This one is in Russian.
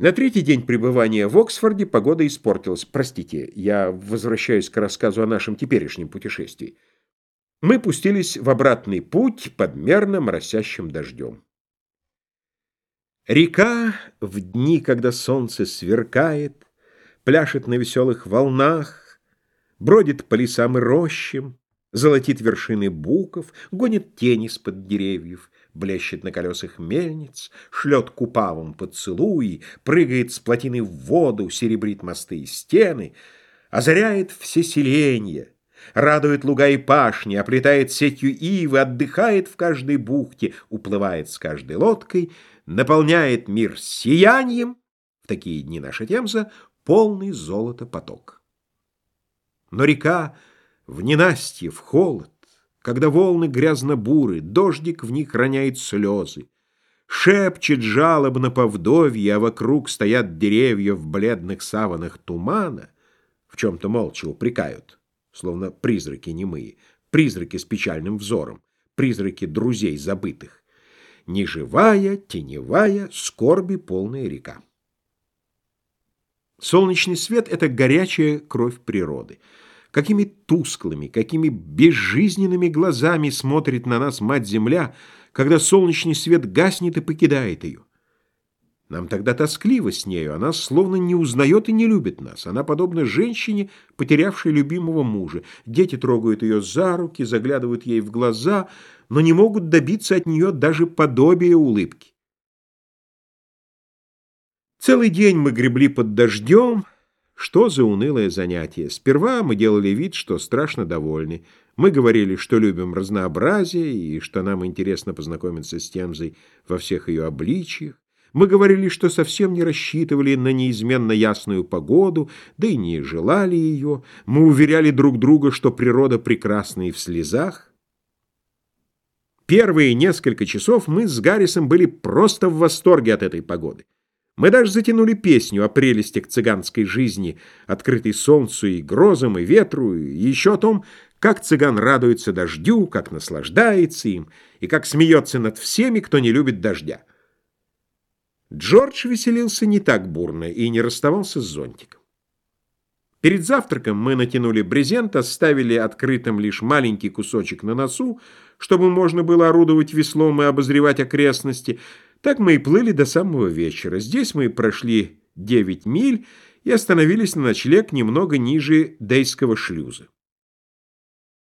На третий день пребывания в Оксфорде погода испортилась. Простите, я возвращаюсь к рассказу о нашем теперешнем путешествии. Мы пустились в обратный путь под мерно моросящим дождем. Река в дни, когда солнце сверкает, Пляшет на веселых волнах, Бродит по лесам и рощам, Золотит вершины буков, Гонит тени с-под деревьев, Блещет на колесах мельниц, Шлет купавом поцелуи, Прыгает с плотины в воду, Серебрит мосты и стены, Озаряет все селенья, Радует луга и пашни, Оплетает сетью ивы, Отдыхает в каждой бухте, Уплывает с каждой лодкой, Наполняет мир сиянием, В такие дни наша Темза, Полный золото поток. Но река в ненастье, в холод, Когда волны грязно-буры, Дождик в них роняет слезы, Шепчет жалобно по вдовье, А вокруг стоят деревья В бледных саванах тумана, В чем-то молча упрекают, Словно призраки немые, Призраки с печальным взором, Призраки друзей забытых. Неживая, теневая, скорби полная река. Солнечный свет — это горячая кровь природы. Какими тусклыми, какими безжизненными глазами смотрит на нас Мать-Земля, когда солнечный свет гаснет и покидает ее. Нам тогда тоскливо с нею, она словно не узнает и не любит нас. Она подобна женщине, потерявшей любимого мужа. Дети трогают ее за руки, заглядывают ей в глаза, но не могут добиться от нее даже подобия улыбки. Целый день мы гребли под дождем, что за унылое занятие? Сперва мы делали вид, что страшно довольны. Мы говорили, что любим разнообразие и что нам интересно познакомиться с Темзой во всех ее обличиях. Мы говорили, что совсем не рассчитывали на неизменно ясную погоду, да и не желали ее. Мы уверяли друг друга, что природа прекрасна и в слезах. Первые несколько часов мы с Гаррисом были просто в восторге от этой погоды. Мы даже затянули песню о прелестях цыганской жизни, открытой солнцу и грозам, и ветру, и еще о том, как цыган радуется дождю, как наслаждается им, и как смеется над всеми, кто не любит дождя. Джордж веселился не так бурно и не расставался с зонтиком. Перед завтраком мы натянули брезент, оставили открытым лишь маленький кусочек на носу, чтобы можно было орудовать веслом и обозревать окрестности, так мы и плыли до самого вечера. Здесь мы прошли 9 миль и остановились на ночлег немного ниже Дейского шлюза.